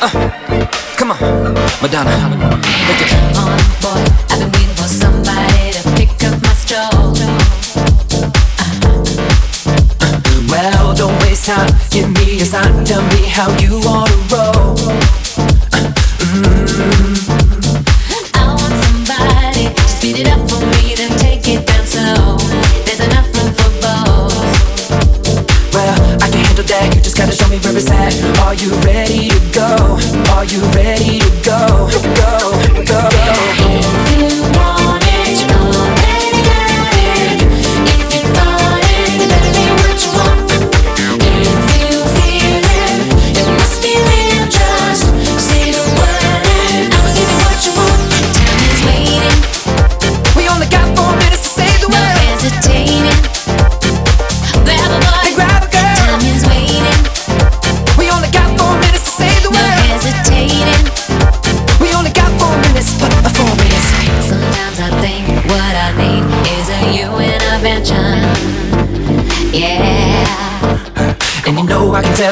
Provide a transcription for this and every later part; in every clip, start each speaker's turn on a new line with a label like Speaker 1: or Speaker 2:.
Speaker 1: Come on, Madonna. Make it
Speaker 2: on, boy. I've been waiting for somebody to pick up my stroll.
Speaker 1: Well, don't waste time. Give me a sign. Tell me how you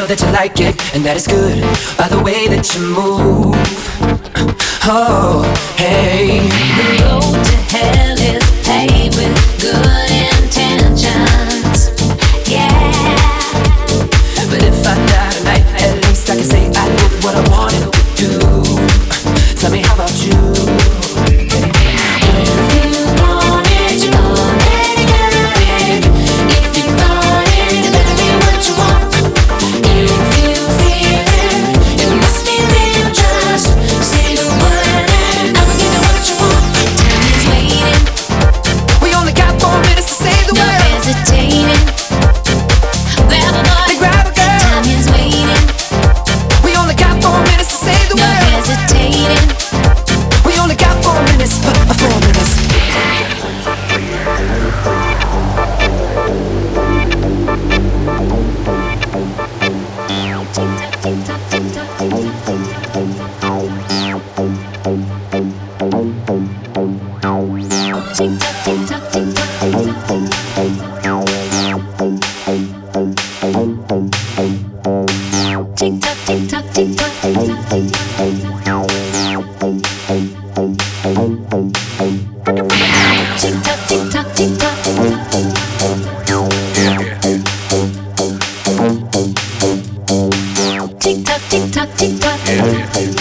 Speaker 1: that you like it, and that it's good by the way that you move. Oh, hey.
Speaker 2: The road to hell is paved with good. Tick
Speaker 1: tock, tick tock, tick tock. tick tock, tick tock,
Speaker 2: tick tock.